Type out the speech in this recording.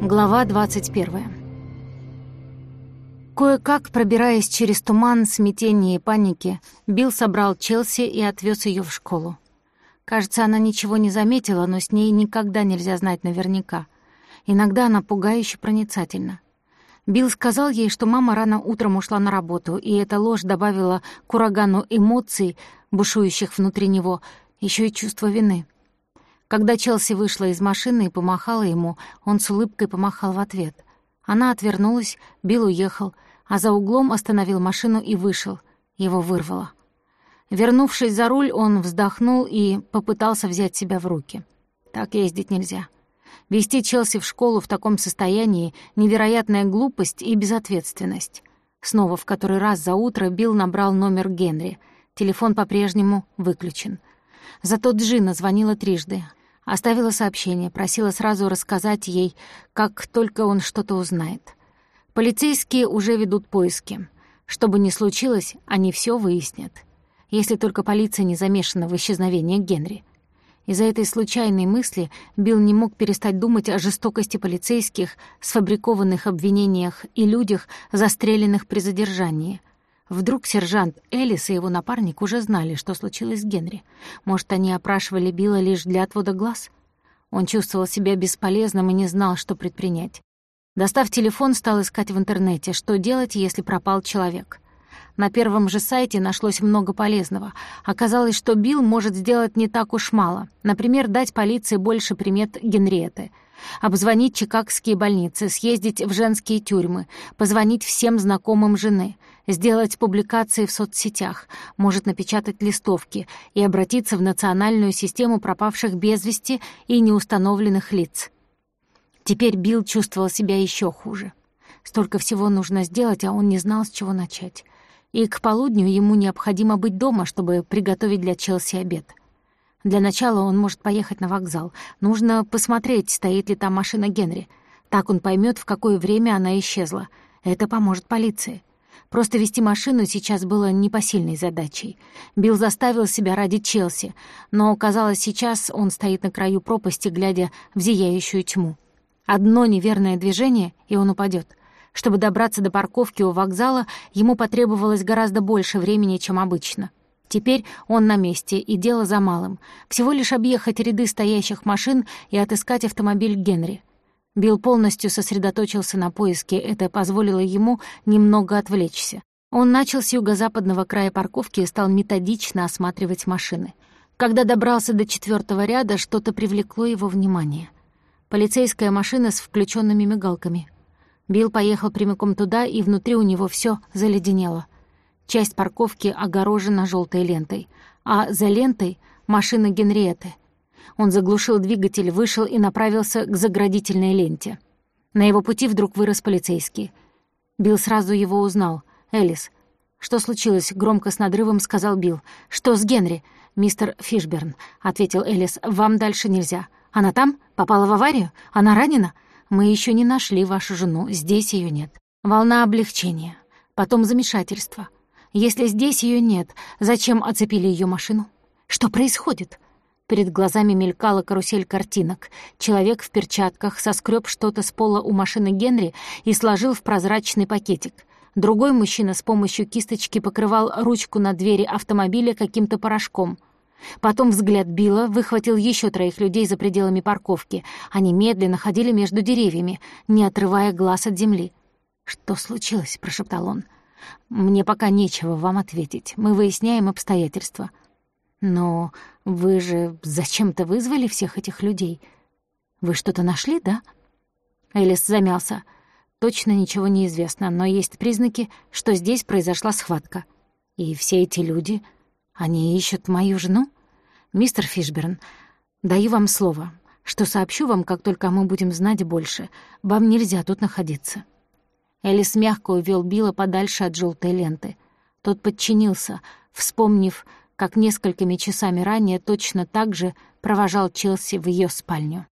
Глава 21. Кое-как, пробираясь через туман, смятения и паники, Билл собрал Челси и отвез ее в школу. Кажется, она ничего не заметила, но с ней никогда нельзя знать наверняка. Иногда она пугающе проницательна. Билл сказал ей, что мама рано утром ушла на работу, и эта ложь добавила к урагану эмоций, бушующих внутри него, еще и чувство вины — когда Челси вышла из машины и помахала ему, он с улыбкой помахал в ответ. Она отвернулась, Билл уехал, а за углом остановил машину и вышел. Его вырвало. Вернувшись за руль, он вздохнул и попытался взять себя в руки. Так ездить нельзя. Вести Челси в школу в таком состоянии — невероятная глупость и безответственность. Снова в который раз за утро Билл набрал номер Генри. Телефон по-прежнему выключен. Зато Джина звонила трижды. Оставила сообщение, просила сразу рассказать ей, как только он что-то узнает. Полицейские уже ведут поиски. Что бы ни случилось, они все выяснят. Если только полиция не замешана в исчезновении Генри. Из-за этой случайной мысли Билл не мог перестать думать о жестокости полицейских, сфабрикованных обвинениях и людях, застреленных при задержании. Вдруг сержант Элис и его напарник уже знали, что случилось с Генри. Может, они опрашивали Билла лишь для отвода глаз? Он чувствовал себя бесполезным и не знал, что предпринять. Достав телефон, стал искать в интернете, что делать, если пропал человек. На первом же сайте нашлось много полезного. Оказалось, что Билл может сделать не так уж мало. Например, дать полиции больше примет Генриеты — обзвонить чикагские больницы, съездить в женские тюрьмы, позвонить всем знакомым жены, сделать публикации в соцсетях, может напечатать листовки и обратиться в национальную систему пропавших без вести и неустановленных лиц. Теперь Билл чувствовал себя еще хуже. Столько всего нужно сделать, а он не знал, с чего начать. И к полудню ему необходимо быть дома, чтобы приготовить для Челси обед. Для начала он может поехать на вокзал. Нужно посмотреть, стоит ли там машина Генри. Так он поймет, в какое время она исчезла. Это поможет полиции. Просто вести машину сейчас было непосильной задачей. Билл заставил себя ради Челси, но, казалось, сейчас он стоит на краю пропасти, глядя в зияющую тьму. Одно неверное движение, и он упадет. Чтобы добраться до парковки у вокзала, ему потребовалось гораздо больше времени, чем обычно. Теперь он на месте, и дело за малым. Всего лишь объехать ряды стоящих машин и отыскать автомобиль Генри. Билл полностью сосредоточился на поиске, это позволило ему немного отвлечься. Он начал с юго-западного края парковки и стал методично осматривать машины. Когда добрался до четвертого ряда, что-то привлекло его внимание. Полицейская машина с включенными мигалками. Билл поехал прямиком туда, и внутри у него все заледенело — Часть парковки огорожена желтой лентой, а за лентой — машина Генриеты. Он заглушил двигатель, вышел и направился к заградительной ленте. На его пути вдруг вырос полицейский. Билл сразу его узнал. «Элис». «Что случилось?» — громко с надрывом сказал Билл. «Что с Генри?» «Мистер Фишберн», — ответил Элис. «Вам дальше нельзя. Она там? Попала в аварию? Она ранена? Мы еще не нашли вашу жену. Здесь ее нет». Волна облегчения. Потом замешательство. Если здесь ее нет, зачем оцепили ее машину? Что происходит? Перед глазами мелькала карусель картинок. Человек в перчатках соскреб что-то с пола у машины Генри и сложил в прозрачный пакетик. Другой мужчина с помощью кисточки покрывал ручку на двери автомобиля каким-то порошком. Потом взгляд Билла выхватил еще троих людей за пределами парковки. Они медленно ходили между деревьями, не отрывая глаз от земли. «Что случилось?» — прошептал он. — мне пока нечего вам ответить. Мы выясняем обстоятельства. Но вы же зачем-то вызвали всех этих людей. Вы что-то нашли, да? Элис замялся. Точно ничего не известно, но есть признаки, что здесь произошла схватка. И все эти люди, они ищут мою жену? Мистер Фишберн, даю вам слово, что сообщу вам, как только мы будем знать больше. Вам нельзя тут находиться. Элис мягко увел Билла подальше от желтой ленты. Тот подчинился, вспомнив, как несколькими часами ранее точно так же провожал Челси в ее спальню.